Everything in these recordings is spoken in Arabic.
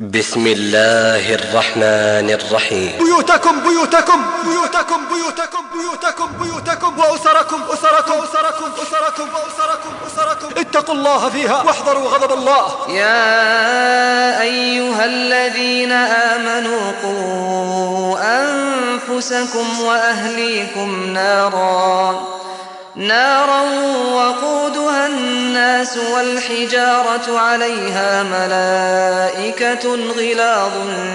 بسم الله الرحمن الرحيم. بيوتكم بيوتكم بيوتكم بيوتكم بيوتكم بيوتكم وأسركم أسركم أسركم أسركم وأسركم أسركم. اتقوا الله فيها واحذروا غضب الله. يا أيها الذين آمنوا قوا أنفسكم وأهليكم نارا. نارا وقودها الناس والحجارة عليها ملائكة غلاظ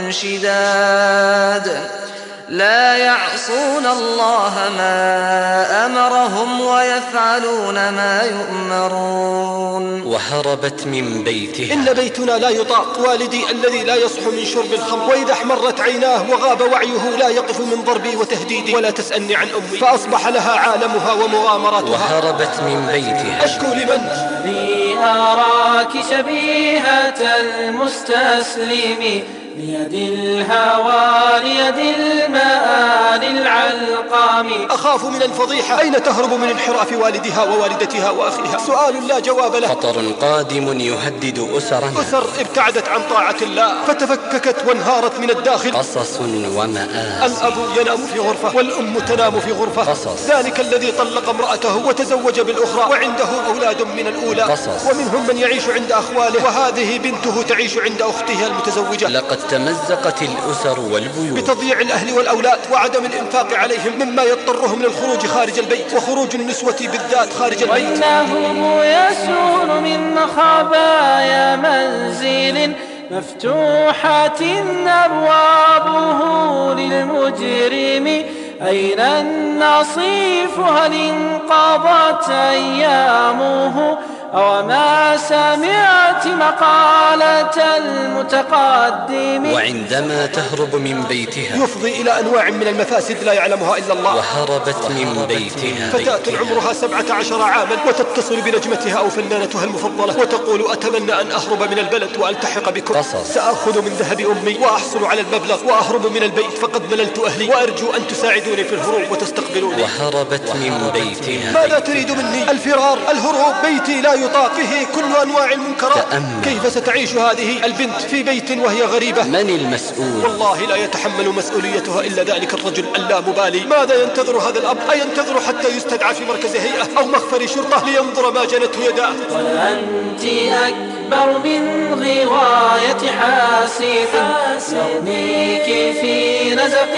شداد. لا يعصون الله ما أمرهم ويفعلون ما يؤمرون. وهربت من بيتها. إن بيتنا لا يطاق والدي الذي لا يصح من شرب الخمر وإذا احمرت عيناه وغاب وعيه لا يقف من ضربي وتهديدي ولا تسألني عن أمي فأصبح لها عالمها ومغامراتها. وهربت من بيتها. أشكو لمن؟ لي أراك شبيهة المستسلم. ليد الهوى ليد المآل العلقام. أخاف من الفضيحة. أين تهرب من انحراف والدها ووالدتها وأخيها؟ سؤال لا جواب له. خطر قادم يهدد أسرنا. أسر ابتعدت عن طاعة الله. فتفككت وانهارت من الداخل. قصص ومآسي. الأب ينام في غرفة والأم تنام في غرفة. قصص. ذلك الذي طلق امرأته وتزوج بالأخرى. وعنده أولاد من الأولى. قصص. ومنهم من يعيش عند أخواله. وهذه بنته تعيش عند أختها المتزوجة. لقد تمزقت الأسر والبيوت. بتضييع الأهل والأولاد وعدم الإنفاق عليهم مما يضطرهم للخروج خارج البيت وخروج النسوة بالذات خارج البيت. وإنهم يسون من خبايا منزل مفتوحة أبوابه للمجرم. أين النصيف؟ هل انقضت أيامه؟ أو ما سمعت مقالة المتقدم. وعندما تهرب من بيتها يفضي إلى أنواع من المفاسد لا يعلمها إلا الله. وهربت من بيتها. فتاة عمرها سبعة عشر عاما وتتصل بنجمتها أو فنانتها المفضلة وتقول أتمنى أن أهرب من البلد وألتحق بكم. قصص. سأخذ من ذهب أمي وأحصل على المبلغ وأهرب من البيت فقد مللت أهلي وأرجو أن تساعدوني في الهروب وتستقبلوني. وهربت من بيتها. ماذا تريد مني؟ الفرار الهروب بيتي لا يطاق فيه كل أنواع المنكرات. تأمل. كيف ستعيش هذه البنت في بيت وهي غريبة؟ من المسؤول؟ والله لا يتحمل مسؤوليتها إلا ذلك الرجل اللامبالي ماذا ينتظر هذا الأب؟ أينتظر حتى يستدعى في مركز هيئة أو مخفر شرطة لينظر ما جنته يداه؟ وأنت أكبر من غواية حاسد. يرميك في نزق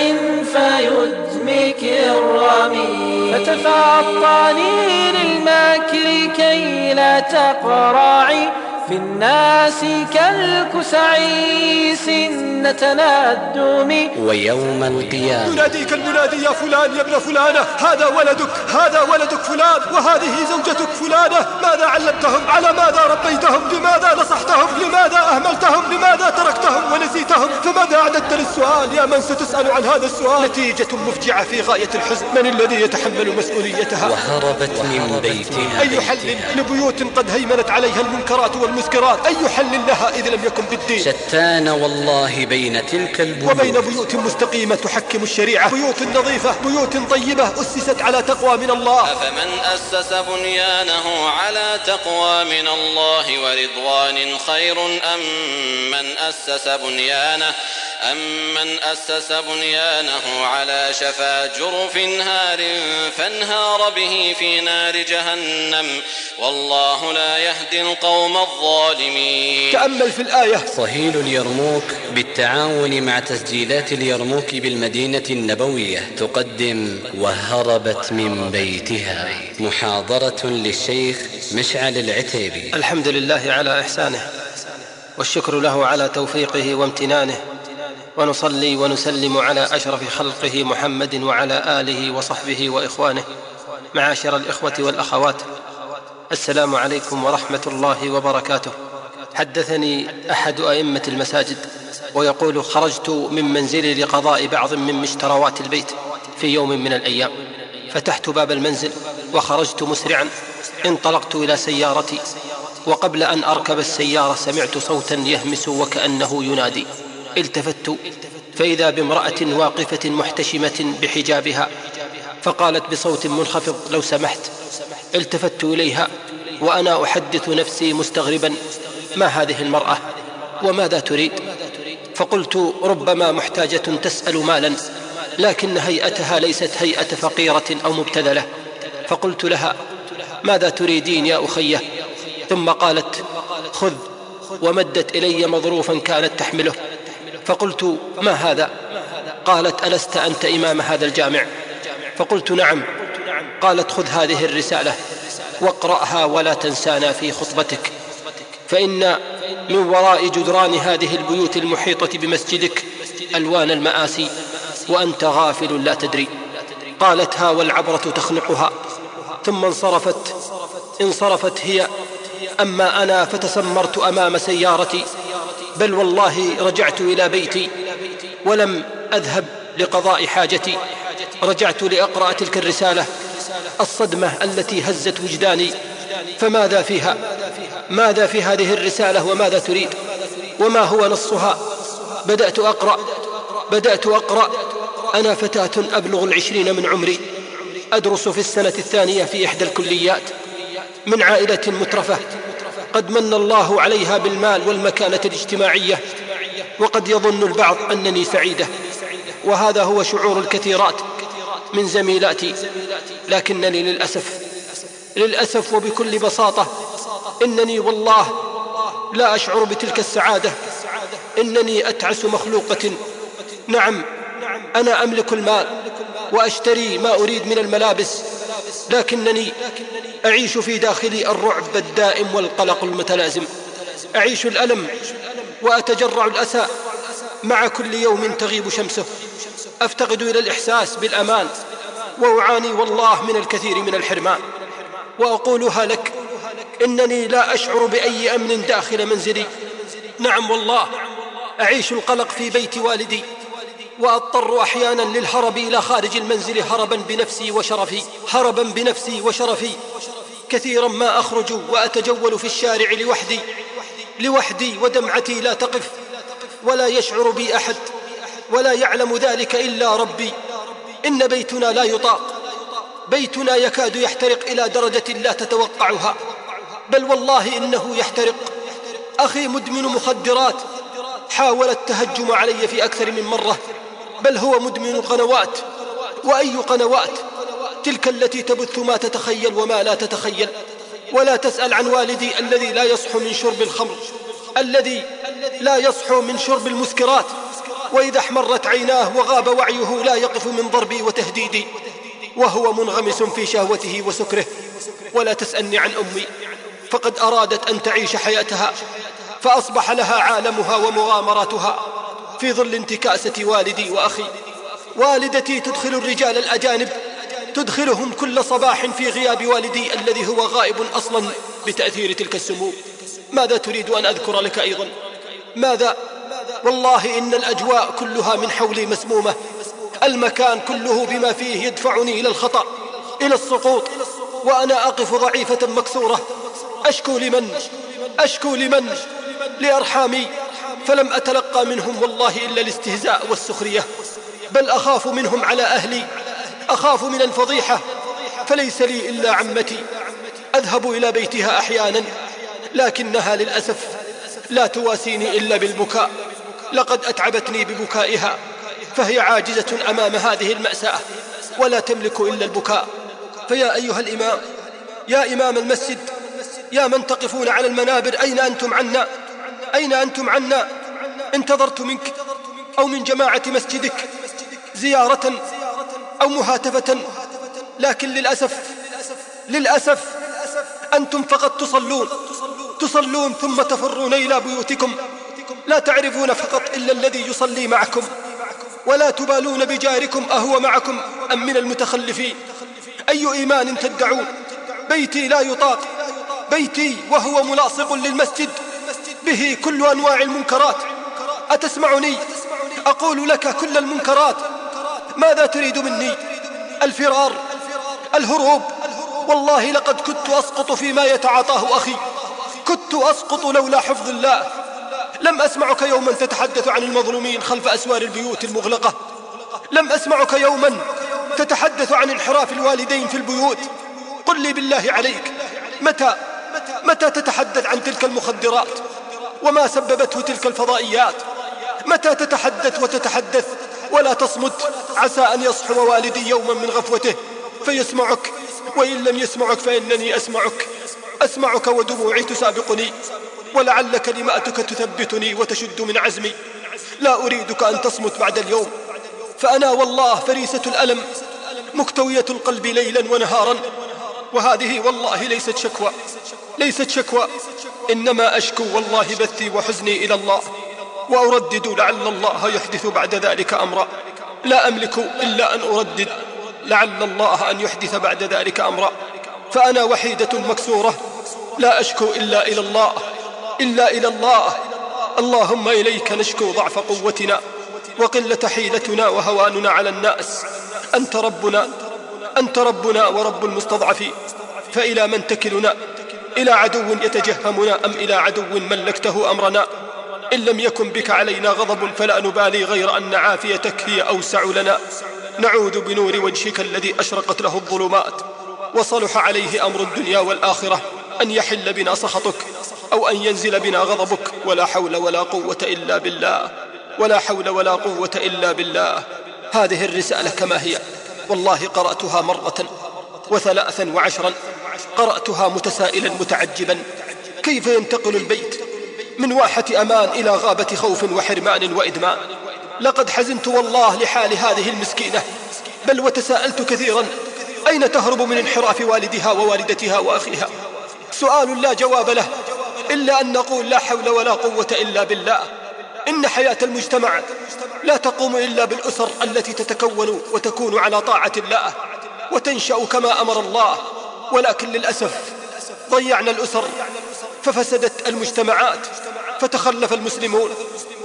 فيدمك الرمي. فتفطني للمكر كي لا تقرعي. في الناس كالكسعي سنة الدم ويوم القيامة. يناديك المنادي يا فلان يا ابن فلانة هذا ولدك هذا ولدك فلان وهذه زوجتك فلانة ماذا علمتهم؟ على ماذا ربيتهم لماذا نصحتهم؟ لماذا أهملتهم؟ لماذا تركتهم ونسيتهم؟ فماذا أعددت للسؤال؟ يا من ستسأل عن هذا السؤال. نتيجة مفجعة في غاية الحزن. من الذي يتحمل مسؤوليتها؟ وهربت من بيتها أي حل؟ لبيوت قد هيمنت عليها المنكرات والمسكرات أي حل لها إذا لم يكن بالدين؟ شتان والله بين تلك وبين البيوت بيوت مستقيمة تحكم الشريعة. بيوت نظيفة بيوت طيبة أسست على تقوى من الله. أفمن أسس بنيانه على تقوى من الله ورضوان خير أم من أسس بنيانه أمن أسس بنيانه على شفا جرف هار فانهار به في نار جهنم والله لا يهدي القوم الظالمين تأمل في الآية. صهيل اليرموك بالتعاون مع تسجيلات اليرموك بالمدينة النبوية تقدم وهربت من بيتها. محاضرة للشيخ مشعل العتيبي. الحمد لله على إحسانه والشكر له على توفيقه وامتنانه. ونصلي ونسلم على أشرف خلقه محمد وعلى آله وصحبه وإخوانه معاشر الإخوة والأخوات. السلام عليكم ورحمة الله وبركاته. حدثني أحد أئمة المساجد ويقول خرجت من منزلي لقضاء بعض من مشتروات البيت في يوم من الأيام. فتحت باب المنزل وخرجت مسرعا انطلقت إلى سيارتي وقبل أن أركب السيارة سمعت صوتا يهمس وكأنه ينادي. التفت فإذا بامرأة واقفة محتشمة بحجابها فقالت بصوت منخفض لو سمحت. التفت إليها وأنا أحدث نفسي مستغربا ما هذه المرأة؟ وماذا تريد؟ فقلت ربما محتاجة تسأل مالا لكن هيئتها ليست هيئة فقيرة أو مبتذلة. فقلت لها ماذا تريدين يا أخيه ثم قالت خذ. ومدت إلي مظروفا كانت تحمله. فقلت ما هذا؟ قالت ألست أنت إمام هذا الجامع؟ فقلت نعم. قالت خذ هذه الرسالة واقرأها ولا تنسانا في خطبتك فإن من وراء جدران هذه البيوت المحيطة بمسجدك ألوان المآسي وأنت غافل لا تدري. قالت ها والعبرة تخنقها ثم انصرفت انصرفت هي أما أنا فتسمرت أمام سيارتي بل والله رجعت إلى بيتي ولم أذهب لقضاء حاجتي. رجعت لأقرأ تلك الرسالة الصدمة التي هزت وجداني. فماذا فيها؟ ماذا في هذه الرسالة وماذا تريد؟ وما هو نصها؟ بدأت أقرأ بدأت أقرأ. أنا فتاة أبلغ العشرين من عمري. أدرس في السنة الثانية في إحدى الكليات من عائلة مترفة. قد من الله عليها بالمال والمكانة الاجتماعية وقد يظن البعض أنني سعيدة. وهذا هو شعور الكثيرات من زميلاتي لكنني للأسف للأسف وبكل بساطة إنني والله لا أشعر بتلك السعادة إنني أتعس مخلوقة. نعم أنا أملك المال وأشتري ما أريد من الملابس لكنني أعيش في داخلي الرعب الدائم والقلق المتلازم. أعيش الألم وأتجرع الأسى مع كل يوم تغيب شمسه. أفتقد إلى الإحساس بالأمان وأعاني والله من الكثير من الحرمان. وأقولها لك إنني لا أشعر بأي أمن داخل منزلي. نعم والله أعيش القلق في بيت والدي. وأضطر أحيانا للهرب إلى خارج المنزل هربا بنفسي وشرفي هربا بنفسي وشرفي. كثيرا ما أخرج وأتجول في الشارع لوحدي لوحدي ودمعتي لا تقف ولا يشعر بي أحد ولا يعلم ذلك إلا ربي. إن بيتنا لا يطاق بيتنا يكاد يحترق إلى درجة لا تتوقعها. بل والله إنه يحترق. أخي مدمن مخدرات حاول التهجم علي في أكثر من مرة. بل هو مدمن قنوات. وأي قنوات؟ تلك التي تبث ما تتخيل وما لا تتخيل. ولا تسأل عن والدي الذي لا يصح من شرب الخمر الذي لا يصحو من شرب المسكرات. وإذا احمرت عيناه وغاب وعيه لا يقف من ضربي وتهديدي. وهو منغمس في شهوته وسكره. ولا تسألني عن أمي. فقد أرادت أن تعيش حياتها فأصبح لها عالمها ومغامراتها. في ظل انتكاسة والدي وأخي. والدتي تدخل الرجال الأجانب تدخلهم كل صباح في غياب والدي الذي هو غائب أصلا بتأثير تلك السموم ماذا تريد أن أذكر لك أيضا؟ ماذا؟ والله إن الأجواء كلها من حولي مسمومة. المكان كله بما فيه يدفعني إلى الخطأ إلى السقوط. وأنا أقف ضعيفة مكسورة. أشكو لمن؟ أشكو لمن؟ لأرحامي. فلم أتلقى منهم والله إلا الاستهزاء والسخرية بل أخاف منهم على أهلي أخاف من الفضيحة فليس لي إلا عمتي. أذهب إلى بيتها أحيانا لكنها للأسف لا تواسيني إلا بالبكاء. لقد أتعبتني ببكائها فهي عاجزة أمام هذه المأساة ولا تملك إلا البكاء. فيا أيها الإمام يا إمام المسجد يا من تقفون على المنابر أين أنتم عنا؟ أين أنتم عنا؟ انتظرت منك أو من جماعة مسجدك زيارة أو مهاتفة. لكن للأسف للأسف أنتم فقط تصلون تصلون ثم تفرون إلى بيوتكم. لا تعرفون فقط إلا الذي يصلي معكم ولا تبالون بجاركم أهو معكم أم من المتخلفين. أي إيمان تدعون؟ بيتي لا يطاق بيتي وهو ملاصق للمسجد. به كل أنواع المنكرات. أتسمعني؟ أقول لك كل المنكرات. ماذا تريد مني؟ الفرار الهروب. والله لقد كنت أسقط فيما يتعاطاه أخي. كنت أسقط لولا حفظ الله. لم أسمعك يوما تتحدث عن المظلومين خلف أسوار البيوت المغلقة. لم أسمعك يوما تتحدث عن انحراف الوالدين في البيوت. قل لي بالله عليك متى متى تتحدث عن تلك المخدرات؟ وما سببته تلك الفضائيات. متى تتحدث وتتحدث ولا تصمت. عسى أن يصحو والدي يوما من غفوته فيسمعك. وإن لم يسمعك فإنني أسمعك. أسمعك ودموعي تسابقني ولعل كلماتك تثبتني وتشد من عزمي. لا أريدك أن تصمت بعد اليوم. فأنا والله فريسة الألم مكتوية القلب ليلا ونهارا. وهذه والله ليست شكوى ليست شكوى. إنما أشكو والله بثي وحزني إلى الله وأردد لعل الله يحدث بعد ذلك أمرا. لا أملك إلا أن أردد لعل الله أن يحدث بعد ذلك أمرا. فأنا وحيدة مكسورة. لا أشكو إلا إلى الله إلا إلى الله. اللهم إليك نشكو ضعف قوتنا وقلة حيلتنا وهواننا على الناس. أنت ربنا أنت ربنا ورب المستضعفين فإلى من تكلنا؟ إلى عدو يتجهمنا أم إلى عدو ملكته أمرنا؟ إن لم يكن بك علينا غضب فلا نبالي غير أن عافيتك هي أوسع لنا. نعوذ بنور وجهك الذي أشرقت له الظلمات. وصلح عليه أمر الدنيا والآخرة. أن يحل بنا سخطك أو أن ينزل بنا غضبك. ولا حول ولا قوة إلا بالله. ولا حول ولا قوة إلا بالله. هذه الرسالة كما هي. والله قرأتها مرة وثلاثا وعشرا قرأتها متسائلا متعجبا. كيف ينتقل البيت؟ من واحة أمان إلى غابة خوف وحرمان وإدمان. لقد حزنت والله لحال هذه المسكينة بل وتساءلت كثيرا أين تهرب من انحراف والدها ووالدتها وأخيها؟ سؤال لا جواب له إلا أن نقول لا حول ولا قوة إلا بالله. إن حياة المجتمع لا تقوم إلا بالأسر التي تتكون وتكون على طاعة الله. وتنشأ كما أمر الله ولكن للأسف ضيعنا الأسر ففسدت المجتمعات فتخلف المسلمون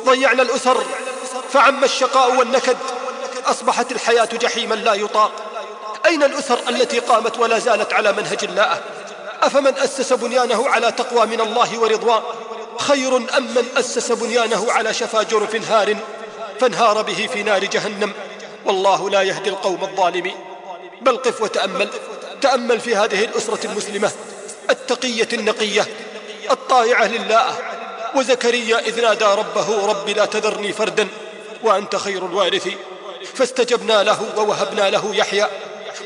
ضيعنا الأسر فعم الشقاء والنكد أصبحت الحياة جحيما لا يطاق. أين الأسر التي قامت ولا زالت على منهج الله؟ أفمن أسس بنيانه على تقوى من الله ورضوان؟ خير أم من أسس بنيانه على شفا جرف هار فانهار به في نار جهنم؟ والله لا يهدي القوم الظالمين. بل قف وتأمل. تأمل في هذه الأسرة المسلمة. التقية النقية. الطائعة لله. وزكريا إذ نادى ربه رب لا تذرني فردا وأنت خير الوارثين فاستجبنا له ووهبنا له يحيى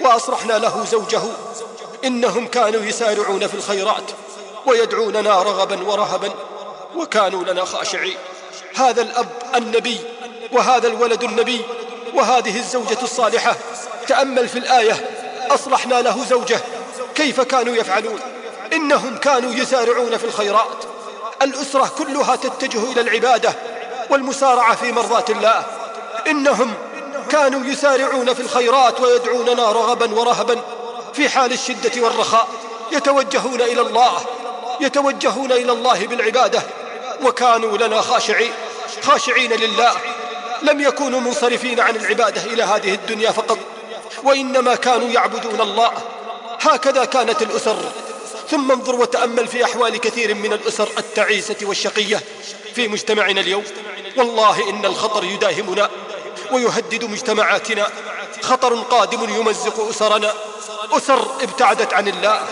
وأصرحنا له زوجه. إنهم كانوا يسارعون في الخيرات ويدعوننا رغبا ورهبا وكانوا لنا خاشعين. هذا الأب النبي وهذا الولد النبي وهذه الزوجة الصالحة تأمل في الآية أصلحنا له زوجه كيف كانوا يفعلون؟ إنهم كانوا يسارعون في الخيرات. الأسرة كلها تتجه إلى العبادة والمسارعة في مرضاة الله. إنهم كانوا يسارعون في الخيرات ويدعوننا رغبا ورهبا في حال الشدة والرخاء يتوجهون إلى الله يتوجهون إلى الله بالعبادة. وكانوا لنا خاشعين خاشعين لله. لم يكونوا منصرفين عن العبادة إلى هذه الدنيا فقط. وإنما كانوا يعبدون الله. هكذا كانت الأسر. ثم انظر وتأمل في أحوال كثير من الأسر التعيسة والشقية في مجتمعنا اليوم. والله إن الخطر يداهمنا ويهدد مجتمعاتنا. خطر قادم يمزق أسرنا. أسر ابتعدت عن الله.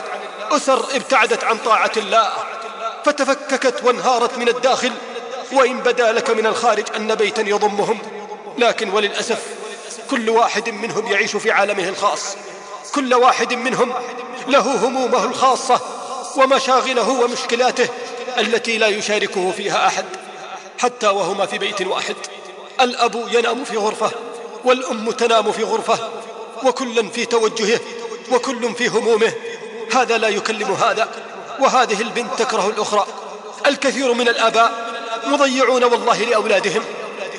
أسر ابتعدت عن طاعة الله. فتفككت وانهارت من الداخل. وإن بدا لك من الخارج أن بيتا يضمهم. لكن وللأسف كل واحد منهم يعيش في عالمه الخاص. كل واحد منهم له همومه الخاصة ومشاغله ومشكلاته التي لا يشاركه فيها أحد حتى وهما في بيت واحد. الأب ينام في غرفة والأم تنام في غرفة وكل في توجهه وكل في همومه. هذا لا يكلم هذا وهذه البنت تكره الأخرى. الكثير من الآباء مضيعون والله لأولادهم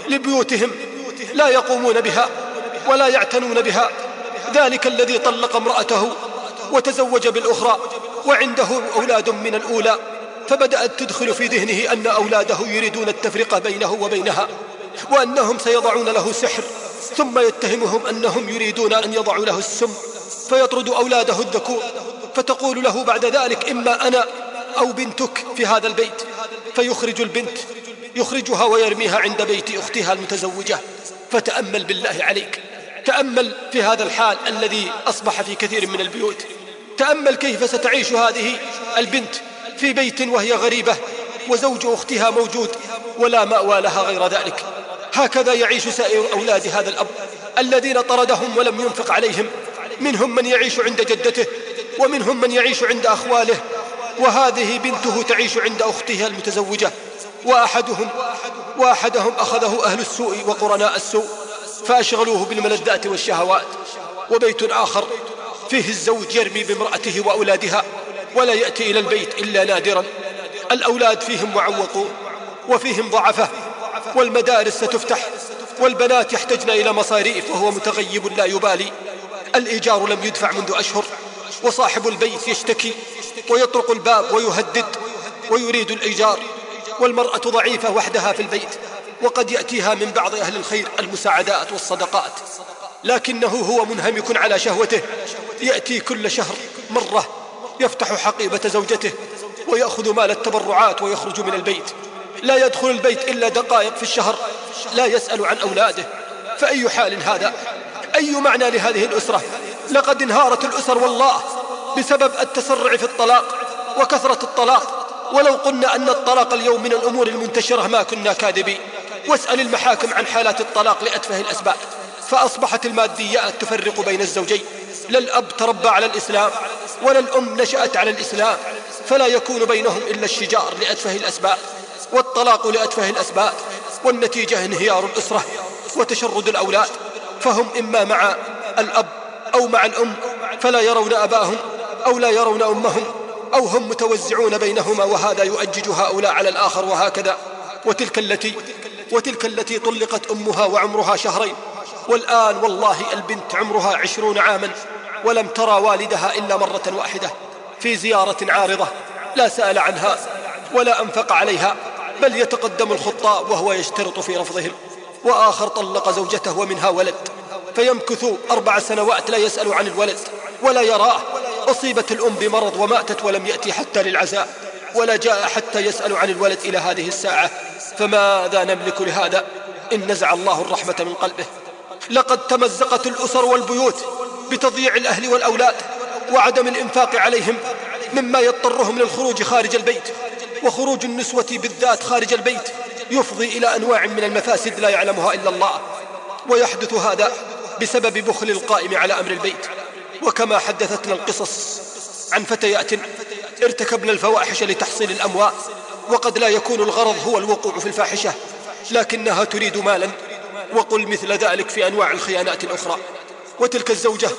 لبيوتهم لا يقومون بها ولا يعتنون بها. ذلك الذي طلق امرأته وتزوج بالأخرى وعنده أولاد من الأولى فبدأت تدخل في ذهنه أن أولاده يريدون التفرقة بينه وبينها وأنهم سيضعون له سحر ثم يتهمهم أنهم يريدون أن يضعوا له السم فيطرد أولاده الذكور فتقول له بعد ذلك إما أنا أو بنتك في هذا البيت. فيخرج البنت يخرجها ويرميها عند بيت أختها المتزوجة. فتأمل بالله عليك. تأمل في هذا الحال الذي أصبح في كثير من البيوت. تأمل كيف ستعيش هذه البنت في بيت وهي غريبة وزوج أختها موجود ولا مأوى لها غير ذلك. هكذا يعيش سائر أولاد هذا الأب الذين طردهم ولم ينفق عليهم. منهم من يعيش عند جدته ومنهم من يعيش عند أخواله. وهذه بنته تعيش عند أختها المتزوجة. وأحدهم وأحدهم أخذه أهل السوء وقرناء السوء فأشغلوه بالملذات والشهوات وبيت آخر فيه الزوج يرمي بامرأته وأولادها ولا يأتي إلى البيت إلا نادرا. الأولاد فيهم معوقون وفيهم ضعفة والمدارس ستفتح والبنات يحتجن إلى مصاريف وهو متغيب لا يبالي. الإيجار لم يدفع منذ أشهر وصاحب البيت يشتكي ويطرق الباب ويهدد ويريد الإيجار. والمرأة ضعيفة وحدها في البيت وقد يأتيها من بعض أهل الخير المساعدات والصدقات. لكنه هو منهمك على شهوته. يأتي كل شهر مرة يفتح حقيبة زوجته ويأخذ مال التبرعات ويخرج من البيت. لا يدخل البيت إلا دقائق في الشهر لا يسأل عن أولاده. فأي حال هذا؟ أي معنى لهذه الأسرة؟ لقد انهارت الأسر والله بسبب التسرع في الطلاق وكثرة الطلاق. ولو قلنا أن الطلاق اليوم من الأمور المنتشرة ما كنا كاذبين. واسأل المحاكم عن حالات الطلاق لأتفه الأسباب. فأصبحت الماديات تفرق بين الزوجين. لا الأب تربى على الإسلام ولا الأم نشأت على الإسلام. فلا يكون بينهم إلا الشجار لأتفه الأسباب. والطلاق لأتفه الأسباب. والنتيجة انهيار الأسرة وتشرد الأولاد. فهم إما مع الأب أو مع الأم. فلا يرون أباهم أو لا يرون أمهم. أو هم متوزعون بينهما وهذا يؤجج هؤلاء على الآخر وهكذا. وتلك التي وتلك التي طلقت أمها وعمرها شهرين. والآن والله البنت عمرها عشرون عاما ولم ترى والدها إلا مرة واحدة في زيارة عارضة لا سأل عنها ولا أنفق عليها بل يتقدم الخطاء وهو يشترط في رفضهم. وآخر طلق زوجته ومنها ولد. فيمكث أربع سنوات لا يسأل عن الولد ولا يراه. أصيبت الأم بمرض وماتت ولم يأتي حتى للعزاء ولا جاء حتى يسأل عن الولد إلى هذه الساعة. فماذا نملك لهذا؟ إن نزع الله الرحمة من قلبه. لقد تمزقت الأسر والبيوت بتضييع الأهل والأولاد وعدم الإنفاق عليهم مما يضطرهم للخروج خارج البيت. وخروج النسوة بالذات خارج البيت يفضي إلى أنواع من المفاسد لا يعلمها إلا الله. ويحدث هذا بسبب بخل القائم على أمر البيت. وكما حدثتنا القصص عن فتيات ارتكبن الفواحش لتحصيل الأموال وقد لا يكون الغرض هو الوقوع في الفاحشة لكنها تريد مالا. وقل مثل ذلك في أنواع الخيانات الأخرى. وتلك الزوجة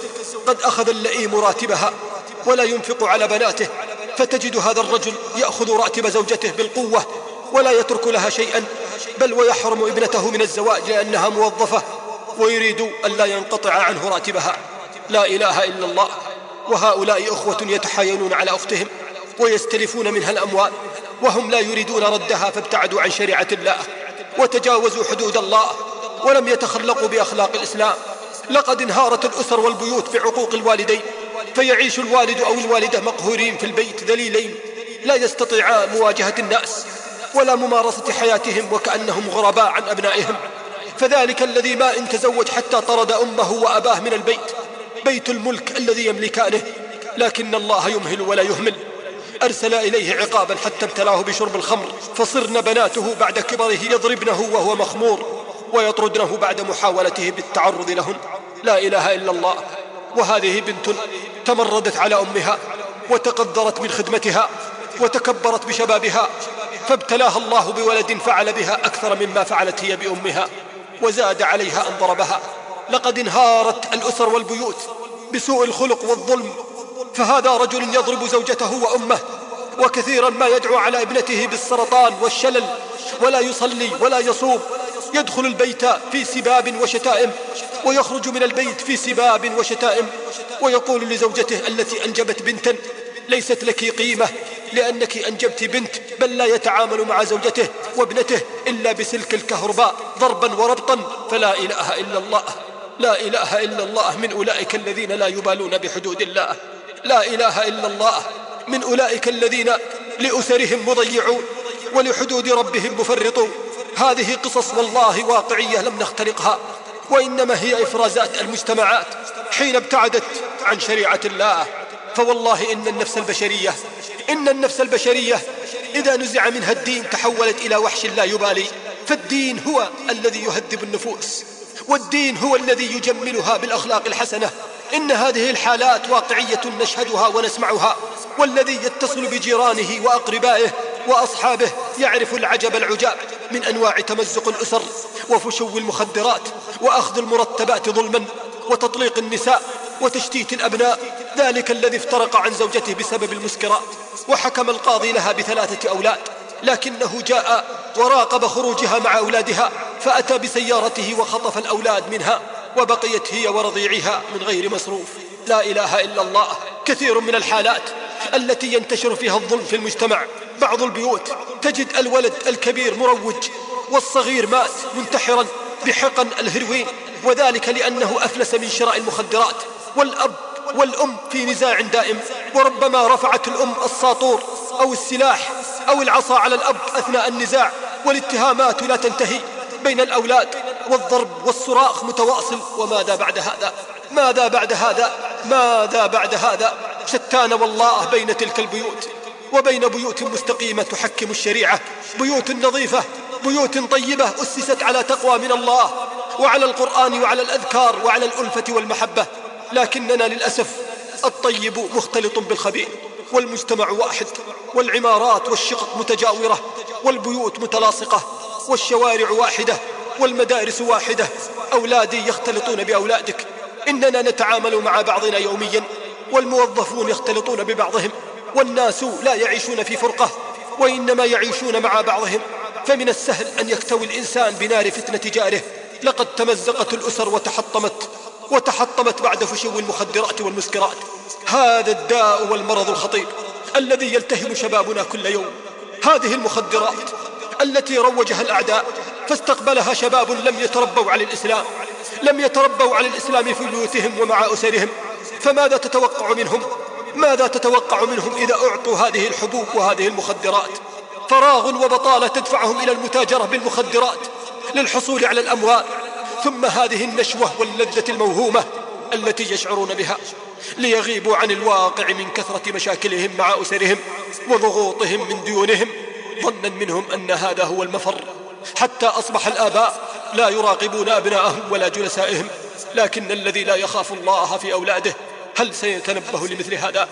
قد أخذ اللئيم راتبها ولا ينفق على بناته فتجد هذا الرجل يأخذ راتب زوجته بالقوة ولا يترك لها شيئا بل ويحرم ابنته من الزواج لأنها موظفة. ويريد أن لا ينقطع عنه راتبها. لا إله إلا الله. وهؤلاء أخوة يتحايلون على أختهم ويستلفون منها الأموال وهم لا يريدون ردها فابتعدوا عن شريعة الله وتجاوزوا حدود الله ولم يتخلقوا بأخلاق الإسلام. لقد انهارت الأسر والبيوت بعقوق الوالدين فيعيش الوالد أو الوالدة مقهورين في البيت ذليلين لا يستطيعان مواجهة الناس ولا ممارسة حياتهم وكأنهم غرباء عن أبنائهم. فذلك الذي ما إن تزوج حتى طرد أمه وأباه من البيت بيت الملك الذي يملكانه لكن الله يمهل ولا يهمل. أرسل إليه عقابا حتى ابتلاه بشرب الخمر فصرن بناته بعد كبره يضربنه وهو مخمور ويطردنه بعد محاولته بالتعرض لهن لا إله إلا الله. وهذه بنت تمردت على أمها وتقدرت من خدمتها وتكبرت بشبابها فابتلاها الله بولد فعل بها أكثر مما فعلت هي بأمها. وزاد عليها أن ضربها. لقد انهارت الأسر والبيوت بسوء الخلق والظلم. فهذا رجل يضرب زوجته وأمه وكثيرا ما يدعو على ابنته بالسرطان والشلل ولا يصلي ولا يصوم. يدخل البيت في سباب وشتائم ويخرج من البيت في سباب وشتائم. ويقول لزوجته التي أنجبت بنتا ليست لك قيمة. لأنك أنجبت بنت بل لا يتعامل مع زوجته وابنته إلا بسلك الكهرباء ضربا وربطا. فلا إله إلا الله لا إله إلا الله من أولئك الذين لا يبالون بحدود الله. لا إله إلا الله من أولئك الذين لأسرهم مضيعون ولحدود ربهم مفرطون. هذه قصص والله واقعية لم نخترقها وإنما هي إفرازات المجتمعات حين ابتعدت عن شريعة الله. فوالله إن النفس البشرية إن النفس البشرية إذا نزع منها الدين تحولت إلى وحش لا يبالي. فالدين هو الذي يهذب النفوس. والدين هو الذي يجملها بالأخلاق الحسنة. إن هذه الحالات واقعية نشهدها ونسمعها. والذي يتصل بجيرانه وأقربائه وأصحابه يعرف العجب العجاب من أنواع تمزق الأسر وفشو المخدرات وأخذ المرتبات ظلما وتطليق النساء وتشتيت الأبناء. ذلك الذي افترق عن زوجته بسبب المسكرات. وحكم القاضي لها بثلاثة أولاد لكنه جاء وراقب خروجها مع أولادها فأتى بسيارته وخطف الأولاد منها وبقيت هي ورضيعها من غير مصروف. لا إله إلا الله كثير من الحالات التي ينتشر فيها الظلم في المجتمع. بعض البيوت تجد الولد الكبير مروج والصغير مات منتحرا بحقن الهروين وذلك لأنه أفلس من شراء المخدرات والأب والأم في نزاع دائم وربما رفعت الأم الساطور أو السلاح أو العصا على الأب أثناء النزاع والاتهامات لا تنتهي بين الأولاد والضرب والصراخ متواصل. وماذا بعد هذا؟ ماذا بعد هذا؟ ماذا بعد هذا؟ شتان والله بين تلك البيوت وبين بيوت مستقيمة تحكم الشريعة. بيوت نظيفة بيوت طيبة أسست على تقوى من الله وعلى القرآن وعلى الأذكار وعلى الألفة والمحبة. لكننا للأسف الطيب مختلط بالخبيث والمجتمع واحد والعمارات والشقق متجاورة والبيوت متلاصقة والشوارع واحدة والمدارس واحدة. أولادي يختلطون بأولادك. إننا نتعامل مع بعضنا يوميا والموظفون يختلطون ببعضهم والناس لا يعيشون في فرقة وإنما يعيشون مع بعضهم. فمن السهل أن يكتوي الإنسان بنار فتنة جاره. لقد تمزقت الأسر وتحطمت وتحطمت بعد فشو المخدرات والمسكرات. هذا الداء والمرض الخطير الذي يلتهم شبابنا كل يوم. هذه المخدرات التي روجها الأعداء فاستقبلها شباب لم يتربوا على الإسلام لم يتربوا على الإسلام في بيوتهم ومع أسرهم. فماذا تتوقع منهم؟ ماذا تتوقع منهم إذا أعطوا هذه الحبوب وهذه المخدرات؟ فراغ وبطالة تدفعهم إلى المتاجرة بالمخدرات للحصول على الأموال. ثم هذه النشوة واللذة الموهومة التي يشعرون بها ليغيبوا عن الواقع من كثرة مشاكلهم مع أسرهم وضغوطهم من ديونهم ظنا منهم أن هذا هو المفر. حتى أصبح الآباء لا يراقبون أبناءهم ولا جلسائهم لكن الذي لا يخاف الله في أولاده هل سيتنبه لمثل هذا؟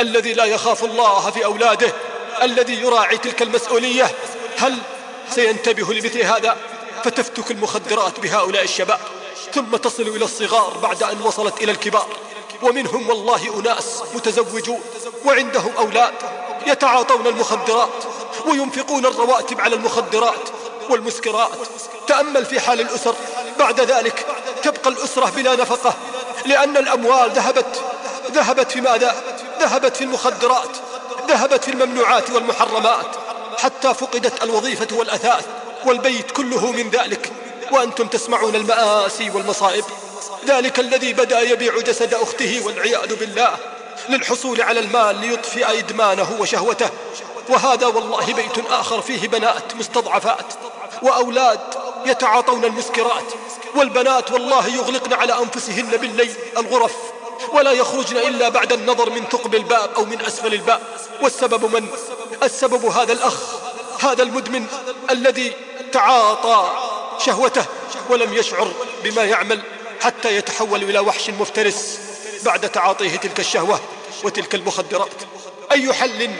الذي لا يخاف الله في أولاده الذي يراعي تلك المسؤولية هل سينتبه لمثل هذا؟ فتفتك المخدرات بهؤلاء الشباب ثم تصل إلى الصغار بعد أن وصلت إلى الكبار. ومنهم والله أناس متزوجون وعندهم أولاد يتعاطون المخدرات وينفقون الرواتب على المخدرات والمسكرات. تأمل في حال الأسر بعد ذلك تبقى الأسرة بلا نفقة لأن الأموال ذهبت ذهبت في ماذا؟ ذهبت في المخدرات ذهبت في الممنوعات والمحرمات. حتى فقدت الوظيفة والأثاث. والبيت كله من ذلك وأنتم تسمعون المآسي والمصائب. ذلك الذي بدأ يبيع جسد أخته والعياذ بالله للحصول على المال ليطفئ إدمانه وشهوته. وهذا والله بيت آخر فيه بنات مستضعفات وأولاد يتعاطون المسكرات. والبنات والله يغلقن على أنفسهن بالليل الغرف ولا يخرجن إلا بعد النظر من ثقب الباب أو من أسفل الباب. والسبب من؟ السبب هذا الأخ هذا المدمن الذي تعاطى شهوته ولم يشعر بما يعمل حتى يتحول إلى وحش مفترس بعد تعاطيه تلك الشهوة وتلك المخدرات. أي حل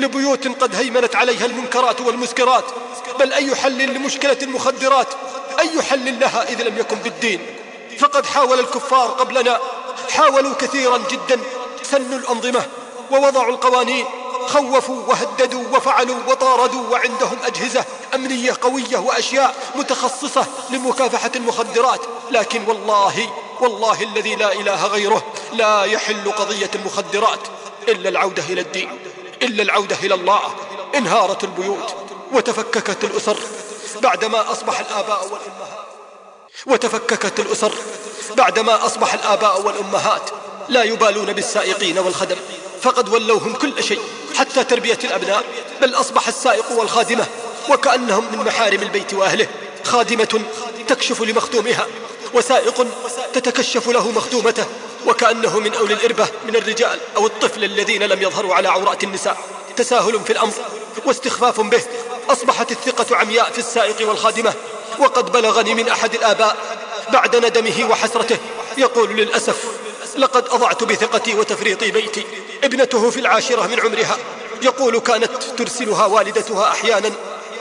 لبيوت قد هيمنت عليها المنكرات والمسكرات؟ بل أي حل لمشكلة المخدرات؟ أي حل لها إذ لم يكن بالدين؟ فقد حاول الكفار قبلنا حاولوا كثيرا جدا سنوا الأنظمة ووضعوا القوانين خوفوا وهددوا وفعلوا وطاردوا وعندهم أجهزة أمنية قوية وأشياء متخصصة لمكافحة المخدرات. لكن والله والله الذي لا إله غيره لا يحل قضية المخدرات إلا العودة إلى الدين إلا العودة إلى الله. انهارت البيوت وتفككت الأسر بعدما أصبح الآباء والأمهات. وتفككت الأسر بعدما أصبح الآباء والأمهات. لا يبالون بالسائقين والخدم فقد ولوهم كل شيء. حتى تربية الأبناء بل أصبح السائق والخادمة وكأنهم من محارم البيت وأهله. خادمة تكشف لمخدومها وسائق تتكشف له مخدومته وكأنه من أولي الإربة من الرجال أو الطفل الذين لم يظهروا على عورات النساء. تساهل في الأمر واستخفاف به. أصبحت الثقة عمياء في السائق والخادمة وقد بلغني من أحد الآباء بعد ندمه وحسرته يقول للأسف لقد أضعت بثقتي وتفريطي بيتي. ابنته في العاشرة من عمرها. يقول كانت ترسلها والدتها أحيانا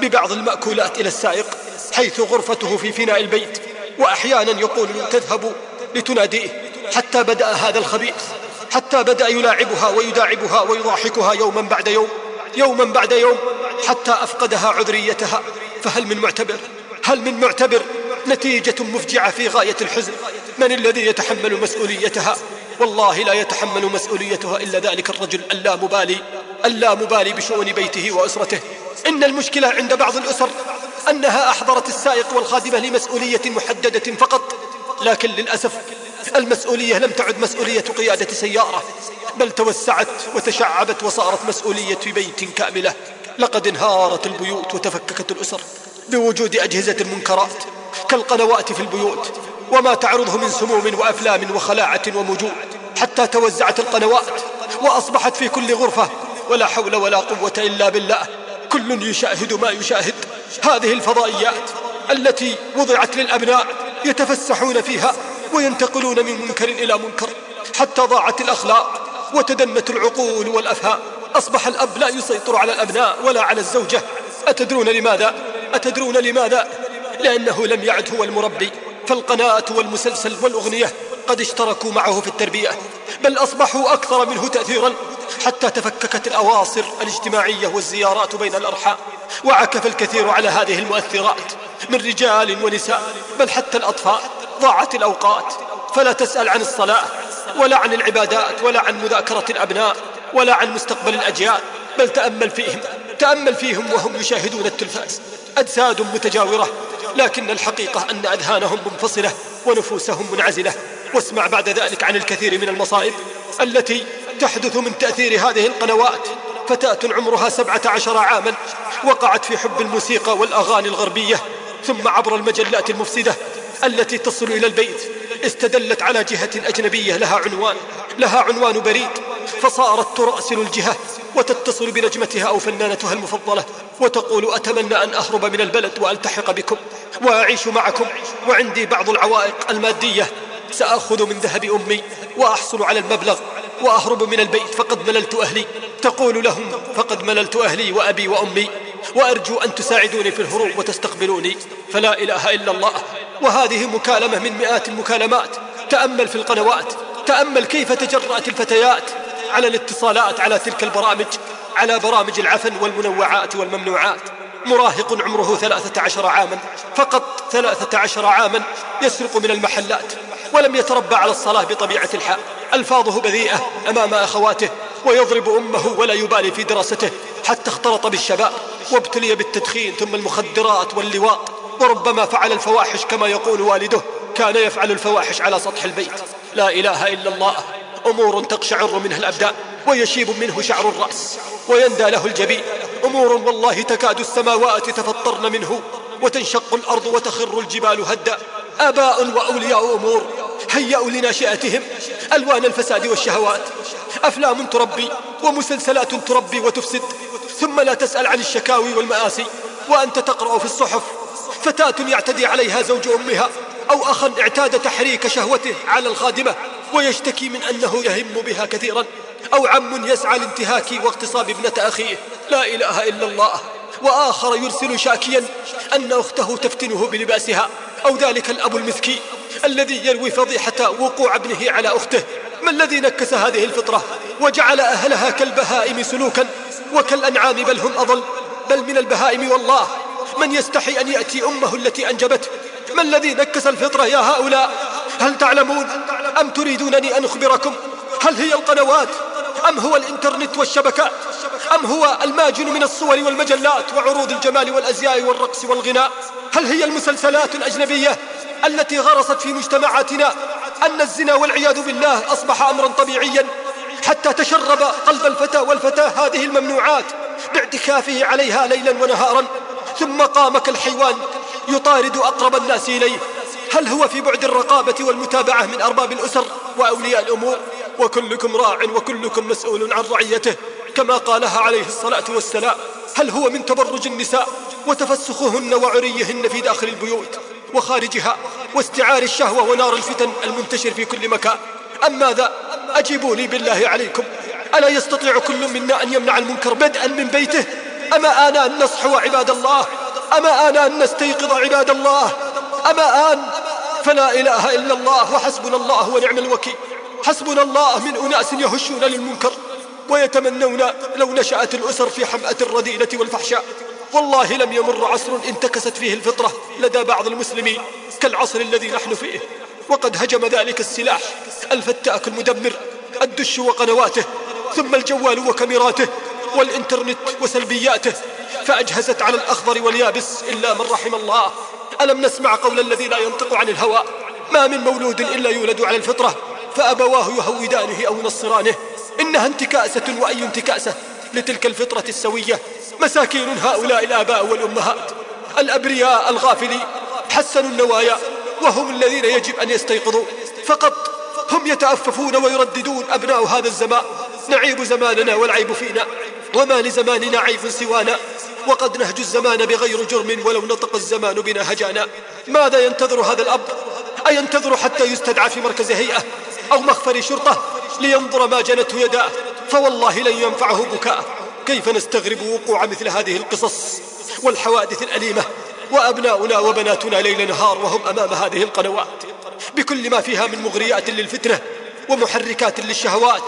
ببعض المأكولات إلى السائق حيث غرفته في فناء البيت. وأحيانا يقول تذهب لتناديه حتى بدأ هذا الخبيث حتى بدأ يلاعبها ويداعبها ويضاحكها يوما بعد يوم يوما بعد يوم حتى أفقدها عذريتها. فهل من معتبر؟ هل من معتبر نتيجة مفجعة في غاية الحزن؟ من الذي يتحمل مسؤوليتها؟ والله لا يتحمل مسؤوليتها إلا ذلك الرجل اللامبالي اللامبالي بشؤون بيته وأسرته. إن المشكلة عند بعض الأسر أنها أحضرت السائق والخادمة لمسؤولية محددة فقط. لكن للأسف المسؤولية لم تعد مسؤولية قيادة سيارة بل توسعت وتشعبت وصارت مسؤولية بيت كاملة. لقد انهارت البيوت وتفككت الأسر بوجود أجهزة المنكرات كالقنوات في البيوت. وما تعرضه من سموم وأفلام وخلاعة ومجوع حتى توزعت القنوات وأصبحت في كل غرفة ولا حول ولا قوة إلا بالله. كل يشاهد ما يشاهد. هذه الفضائيات التي وضعت للأبناء يتفسحون فيها وينتقلون من منكر إلى منكر. حتى ضاعت الأخلاق وتدنت العقول والأفهام. أصبح الأب لا يسيطر على الأبناء ولا على الزوجة. أتدرون لماذا؟ أتدرون لماذا؟ لأنه لم يعد هو المربي. فالقناة والمسلسل والأغنية قد اشتركوا معه في التربية بل أصبحوا أكثر منه تأثيرا. حتى تفككت الأواصر الاجتماعية والزيارات بين الأرحام وعكف الكثير على هذه المؤثرات من رجال ونساء بل حتى الأطفال ضاعت الأوقات. فلا تسأل عن الصلاة ولا عن العبادات ولا عن مذاكرة الأبناء ولا عن مستقبل الأجيال بل تأمل فيهم تأمل فيهم وهم يشاهدون التلفاز. أجساد متجاورة لكن الحقيقة أن أذهانهم منفصلة ونفوسهم منعزلة. واسمع بعد ذلك عن الكثير من المصائب التي تحدث من تأثير هذه القنوات. فتاة عمرها سبعة عشر عاما وقعت في حب الموسيقى والأغاني الغربية ثم عبر المجلات المفسدة التي تصل إلى البيت. استدلت على جهة أجنبية لها عنوان لها عنوان بريد. فصارت ترأسل الجهة وتتصل بنجمتها أو فنانتها المفضلة وتقول أتمنى أن أهرب من البلد وألتحق بكم وأعيش معكم. وعندي بعض العوائق المادية. سأخذ من ذهب أمي وأحصل على المبلغ وأهرب من البيت فقد مللت أهلي. تقول لهم فقد مللت أهلي وأبي وأمي. وأرجو أن تساعدوني في الهروب وتستقبلوني. فلا إله إلا الله. وهذه مكالمة من مئات المكالمات. تأمل في القنوات. تأمل كيف تجرأت الفتيات على الاتصالات على تلك البرامج على برامج العفن والمنوعات والممنوعات. مراهق عمره ثلاثة عشر عاما. فقط ثلاثة عشر عاما يسرق من المحلات ولم يتربى على الصلاة بطبيعة الحال. ألفاظه بذيئة أمام أخواته. ويضرب أمه ولا يبالي في دراسته حتى اختلط بالشباب وابتلي بالتدخين ثم المخدرات واللواط وربما فعل الفواحش كما يقول والده كان يفعل الفواحش على سطح البيت. لا إله إلا الله أمور تقشعر منها الأبدان ويشيب منه شعر الرأس ويندى له الجبين. أمور والله تكاد السماوات تفطرن منه وتنشق الأرض وتخر الجبال هدا. آباء وأولياء أمور هيأوا لناشئتهم. ألوان الفساد والشهوات. أفلام تربي ومسلسلات تربي وتفسد. ثم لا تسأل عن الشكاوي والمآسي. وأنت تقرأ في الصحف. فتاة يعتدي عليها زوج أمها. أو أخا اعتاد تحريك شهوته على الخادمة. ويشتكي من أنه يهم بها كثيرا. أو عم يسعى لانتهاك واغتصاب ابنة أخيه. لا إله إلا الله. وآخر يرسل شاكيا أن أخته تفتنه بلباسها أو ذلك الأب المسكين الذي يروي فضيحة وقوع ابنه على أخته. ما الذي نكس هذه الفطرة؟ وجعل أهلها كالبهائم سلوكا وكالأنعام بل هم أضل. بل من البهائم والله من يستحي أن يأتي أمه التي أنجبته؟ ما الذي نكس الفطرة يا هؤلاء؟ هل تعلمون؟ أم تريدونني أن أخبركم؟ هل هي القنوات؟ أم هو الإنترنت والشبكات أم هو الماجن من الصور والمجلات وعروض الجمال والأزياء والرقص والغناء؟ هل هي المسلسلات الأجنبية التي غرست في مجتمعاتنا أن الزنا والعياذ بالله أصبح أمرا طبيعيا حتى تشرب قلب الفتى والفتاة هذه الممنوعات باعتكافه عليها ليلا ونهارا ثم قام كالحيوان يطارد أقرب الناس إليه؟ هل هو في بعد الرقابة والمتابعة من أرباب الأسر وأولياء الأمور؟ وكلكم راع وكلكم مسؤول عن رعيته. كما قالها عليه الصلاة والسلام هل هو من تبرج النساء وتفسخهن وعريهن في داخل البيوت وخارجها واستعار الشهوة ونار الفتن المنتشر في كل مكان؟ أم ماذا؟ أجيبوني بالله عليكم. ألا يستطيع كل منا أن يمنع المنكر بدءا من بيته؟ أما آن أن نصحو عباد الله؟ أما آن أن نستيقظ عباد الله؟ أما آن؟ فلا إله إلا الله وحسبنا الله ونعم الوكيل. حسبنا الله من أناس يهشون للمنكر. ويتمنون لو نشأت الأسر في حمأة الرذيلة والفحشاء. والله لم يمر عصر انتكست فيه الفطرة لدى بعض المسلمين كالعصر الذي نحن فيه. وقد هجم ذلك السلاح الفتاك المدمر الدش وقنواته ثم الجوال وكاميراته والإنترنت وسلبياته فأجهزت على الأخضر واليابس إلا من رحم الله. ألم نسمع قول الذي لا ينطق عن الهوى؟ ما من مولود إلا يولد على الفطرة فأبواه يهودانه أو ينصرانه إنها انتكاسة وأي انتكاسة لتلك الفطرة السوية. مساكين هؤلاء الآباء والأمهات. الأبرياء الغافلين. حسنوا النوايا. وهم الذين يجب أن يستيقظوا. فقط هم يتأففون ويرددون أبناء هذا الزمان. نعيب زماننا والعيب فينا. وما لزماننا عيب سوانا. وقد نهج الزمان بغير جرم ولو نطق الزمان بنا هجانا. ماذا ينتظر هذا الأب؟ أينتظر حتى يستدعى في مركز هيئة أو مخفر شرطة؟ لينظر ما جنته يداه فوالله لن ينفعه بكاء كيف نستغرب وقوع مثل هذه القصص والحوادث الأليمة؟ وأبناؤنا وبناتنا ليل نهار وهم أمام هذه القنوات. بكل ما فيها من مغريات للفتنة ومحركات للشهوات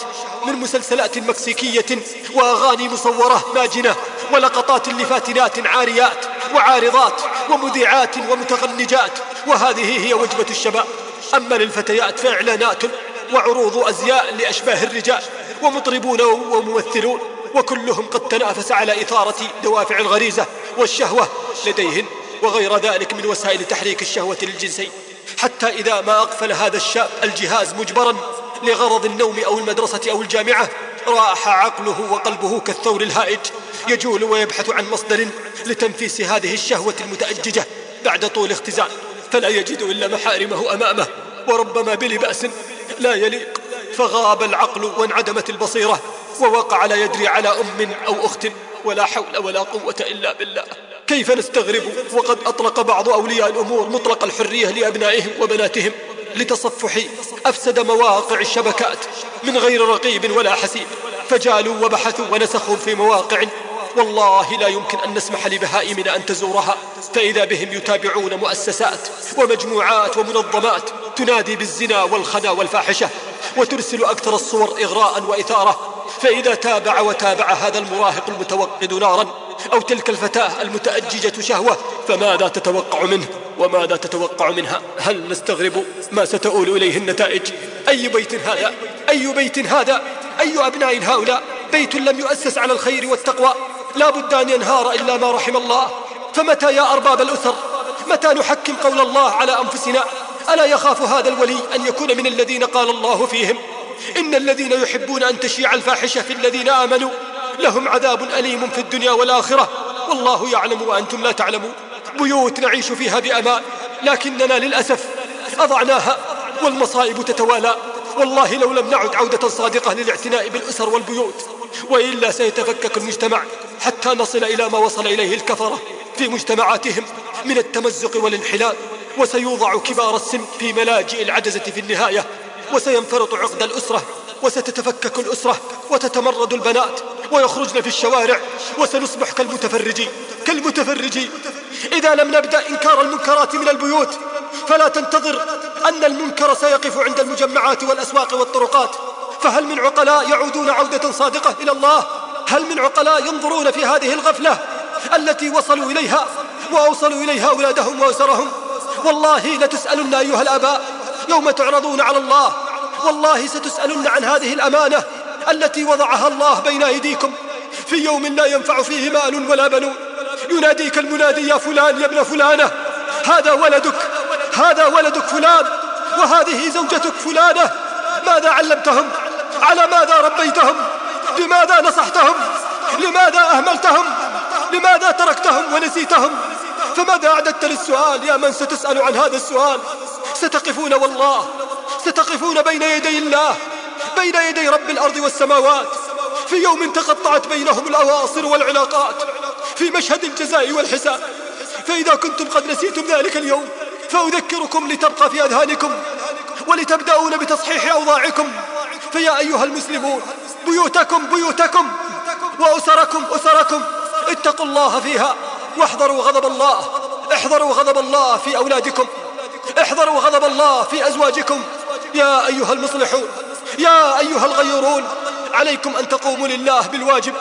من مسلسلات مكسيكية وأغاني مصورة ماجنة ولقطات لفاتنات عاريات وعارضات ومذيعات ومتغنجات وهذه هي وجبة الشباب. أما للفتيات فإعلانات وعروض أزياء لأشباه الرجال ومطربون وممثلون وكلهم قد تنافس على إثارة دوافع الغريزة والشهوة لديهن وغير ذلك من وسائل تحريك الشهوة للجنسين. حتى إذا ما أغفل هذا الشاب الجهاز مجبرا لغرض النوم أو المدرسة أو الجامعة راح عقله وقلبه كالثور الهائج يجول ويبحث عن مصدر لتنفيس هذه الشهوة المتأججة بعد طول اختزال فلا يجد إلا محارمه أمامه وربما بلباس لا يليق. فغاب العقل وانعدمت البصيرة ووقع لا يدري على أم أو أخت ولا حول ولا قوة إلا بالله. كيف نستغرب؟ وقد أطلق بعض أولياء الأمور مطلق الحرية لأبنائهم وبناتهم لتصفح أفسد مواقع الشبكات من غير رقيب ولا حسيب. فجالوا وبحثوا ونسخوا في مواقع والله لا يمكن أن نسمح لبهائمنا أن تزورها. فإذا بهم يتابعون مؤسسات ومجموعات ومنظمات تنادي بالزنا والخنا والفاحشة وترسل أكثر الصور إغراء وإثارة. فإذا تابع وتابع هذا المراهق المتوقد نارا أو تلك الفتاة المتأججة شهوة فماذا تتوقع منه وماذا تتوقع منها؟ هل نستغرب ما ستؤول إليه النتائج؟ أي بيت هذا؟ أي بيت هذا؟ أي أبناء هؤلاء؟ بيت لم يؤسس على الخير والتقوى. لا بد أن ينهار إلا ما رحم الله. فمتى يا أرباب الأسر؟ متى نحكم قول الله على أنفسنا؟ ألا يخاف هذا الولي أن يكون من الذين قال الله فيهم؟ إن الذين يحبون أن تشيع الفاحشة في الذين آمنوا لهم عذاب أليم في الدنيا والآخرة. والله يعلم وأنتم لا تعلمون. بيوت نعيش فيها بأمان لكننا للأسف أضعناها والمصائب تتوالى. والله لو لم نعد عودة صادقة للاعتناء بالأسر والبيوت وإلا سيتفكك المجتمع حتى نصل إلى ما وصل إليه الكفرة في مجتمعاتهم من التمزق والانحلال. وسيوضع كبار السن في ملاجئ العجزة في النهاية وسينفرط عقد الأسرة وستتفكك الأسرة وتتمرد البنات ويخرجن في الشوارع وسنصبح كالمتفرجين كالمتفرجين. إذا لم نبدأ إنكار المنكرات من البيوت فلا تنتظر أن المنكر سيقف عند المجمعات والأسواق والطرقات. فهل من عقلاء يعودون عودة صادقة إلى الله؟ هل من عقلاء ينظرون في هذه الغفلة التي وصلوا إليها وأوصلوا إليها أولادهم وأسرهم؟ والله لتسألن أيها الآباء يوم تعرضون على الله. والله ستسألن عن هذه الأمانة التي وضعها الله بين أيديكم. في يوم لا ينفع فيه مال ولا بنون. يناديك المنادي يا فلان يا ابن فلانة هذا ولدك هذا ولدك فلان وهذه زوجتك فلانة. ماذا علمتهم؟ على ماذا ربيتهم؟ بماذا نصحتهم؟ لماذا أهملتهم؟ لماذا تركتهم ونسيتهم؟ فماذا أعددت للسؤال؟ يا من ستسأل عن هذا السؤال. ستقفون والله. ستقفون بين يدي الله. بين يدي رب الأرض والسماوات. في يوم تقطعت بينهم الأواصر والعلاقات. في مشهد الجزاء والحساب. فإذا كنتم قد نسيتم ذلك اليوم فأذكركم لتبقى في أذهانكم ولتبدأون بتصحيح أوضاعكم. فيا أيها المسلمون بيوتكم بيوتكم وأسركم أسركم. اتقوا الله فيها. واحذروا غضب الله. احذروا غضب الله في أولادكم. احذروا غضب الله في أزواجكم. يا أيها المصلحون يا أيها الغيورون عليكم أن تقوموا لله بالواجب.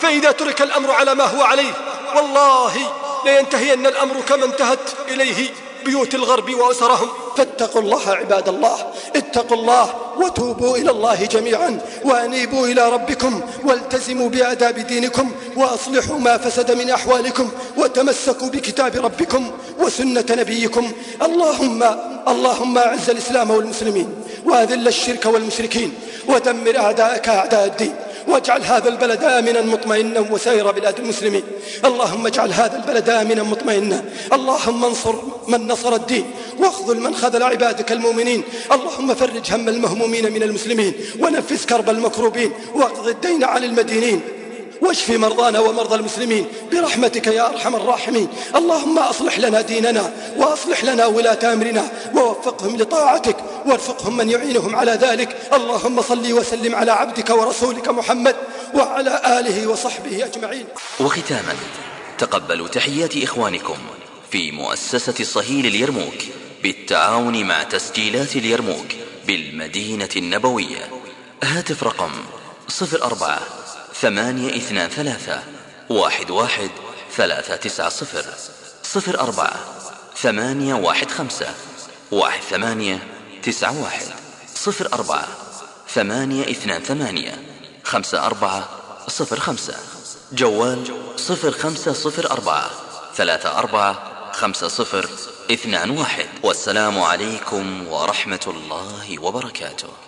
فإذا ترك الأمر على ما هو عليه والله لينتهين الأمر كما انتهت إليه بيوت الغرب وأسرهم. فاتقوا الله عباد الله اتقوا الله وتوبوا إلى الله جميعا وأنيبوا إلى ربكم والتزموا بآداب دينكم وأصلحوا ما فسد من أحوالكم وتمسكوا بكتاب ربكم وسنة نبيكم. اللهم اللهم أعز الإسلام والمسلمين وأذل الشرك والمشركين ودمر أعداءك أعداء الدين واجعل هذا البلد آمنا مطمئنا وسائر بلاد المسلمين. اللهم اجعل هذا البلد آمنا مطمئنا. اللهم انصر من نصر الدين. واخذل من خذل عبادك المؤمنين. اللهم فرج هم المهمومين من المسلمين ونفس كرب المكروبين واقض الدين عن المدينين واشف مرضانا ومرضى المسلمين برحمتك يا أرحم الراحمين. اللهم أصلح لنا ديننا وأصلح لنا ولاة أمرنا ووفقهم لطاعتك وارفقهم من يعينهم على ذلك. اللهم صل وسلم على عبدك ورسولك محمد وعلى آله وصحبه أجمعين. وختاما تقبلوا تحيات إخوانكم في مؤسسة صهيل اليرموك. بالتعاون مع تسجيلات اليرموك بالمدينة النبوية. هاتف رقم 04 823 11 390 04 815 1891 04 828 5405 جوال 0504 34 50 اثنان واحد. والسلام عليكم ورحمة الله وبركاته.